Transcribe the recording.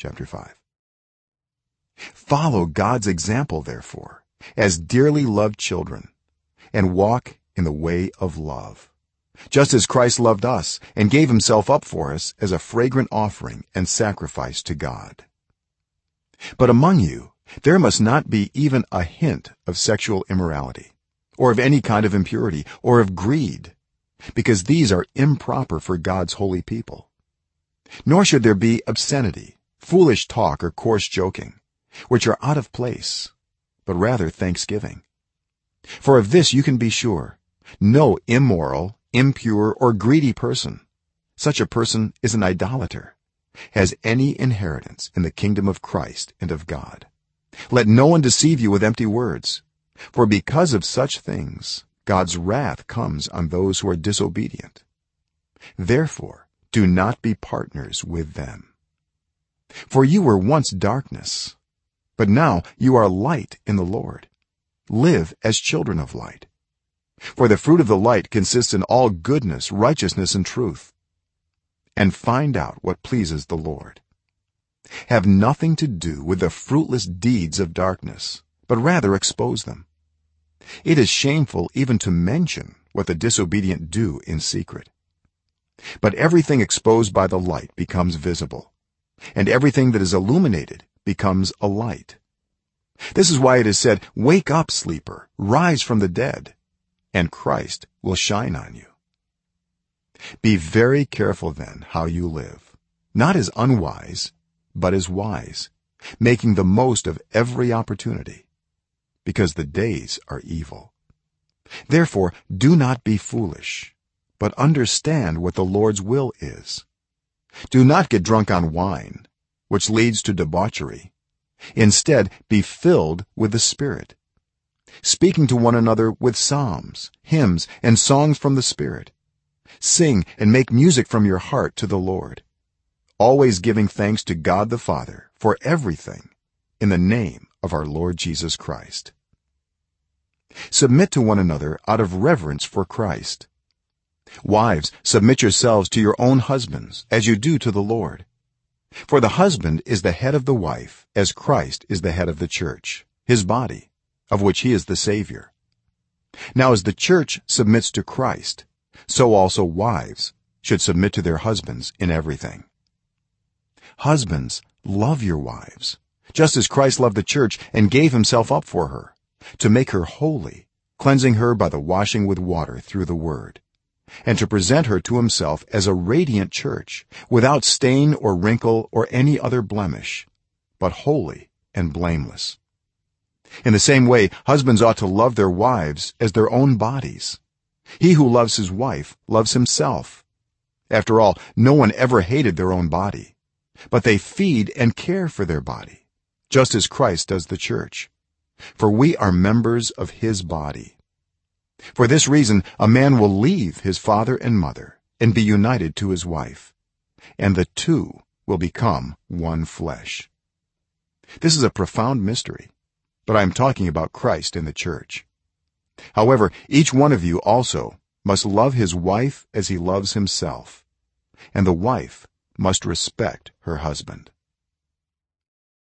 chapter 5 follow god's example therefore as dearly loved children and walk in the way of love just as Christ loved us and gave himself up for us as a fragrant offering and sacrifice to God. But among you there must not be even a hint of sexual immorality or of any kind of impurity or of greed because these are improper for God's holy people. Nor should there be obscenity foolish talk or coarse joking which are out of place but rather thanksgiving. For of this you can be sure no immoral impure or greedy person such a person is an idolater has any inheritance in the kingdom of Christ and of God. Let no one deceive you with empty words for because of such things god's wrath comes on those who are disobedient. Therefore do not be partners with them for you were once darkness but now you are light in the lord. Live as children of light. For the fruit of the light consists in all goodness righteousness and truth. And find out what pleases the lord. Have nothing to do with the fruitless deeds of darkness but rather expose them. It is shameful even to mention what the disobedient do in secret. But everything exposed by the light becomes visible and everything that is illuminated becomes a light. This is why it is said wake up sleeper rise from the dead and Christ will shine on you. Be very careful then how you live. Not as unwise but as wise making the most of every opportunity because the days are evil. Therefore do not be foolish but understand what the lord's will is do not get drunk on wine which leads to debauchery. Instead be filled with the spirit. Speaking to one another with psalms hymns and songs from the spirit. Sing and make music from your heart to the lord. Always giving thanks to god the father for everything in the name of our lord jesus christ. Submit to one another out of reverence for christ wives submit yourselves to your own husbands as you do to the lord. For the husband is the head of the wife as christ is the head of the church his body of which he is the savior. Now as the church submits to christ so also wives should submit to their husbands in everything. Husbands love your wives just as christ loved the church and gave himself up for her to make her holy cleansing her by the washing with water through the word and to present her to himself as a radiant church without stain or wrinkle or any other blemish but holy and blameless. In the same way husbands ought to love their wives as their own bodies. He who loves his wife loves himself. After all no one ever hated their own body but they feed and care for their body just as Christ does the church. For we are members of his body for this reason a man will leave his father and mother and be united to his wife and the two will become one flesh. This is a profound mystery but i am talking about Christ in the church. However each one of you also must love his wife as he loves himself and the wife must respect her husband